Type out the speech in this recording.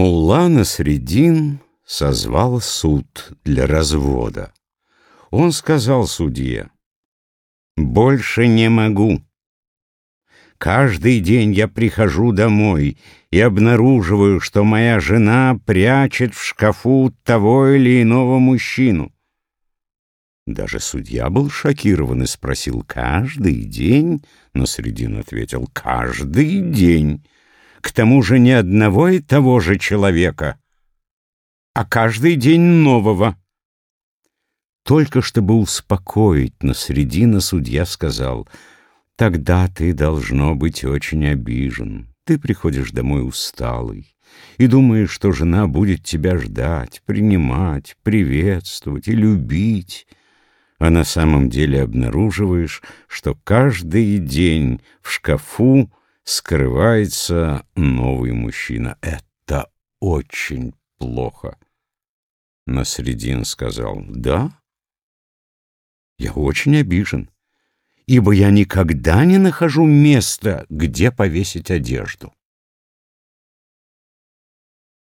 Мулла Насредин созвал суд для развода. Он сказал судье, «Больше не могу. Каждый день я прихожу домой и обнаруживаю, что моя жена прячет в шкафу того или иного мужчину». Даже судья был шокирован и спросил, «Каждый день?» Но Средин ответил, «Каждый день» к тому же не одного и того же человека, а каждый день нового. Только чтобы успокоить Насредина, судья сказал, «Тогда ты должно быть очень обижен. Ты приходишь домой усталый и думаешь, что жена будет тебя ждать, принимать, приветствовать и любить» а на самом деле обнаруживаешь, что каждый день в шкафу скрывается новый мужчина. Это очень плохо. Насредин сказал, да, я очень обижен, ибо я никогда не нахожу места, где повесить одежду.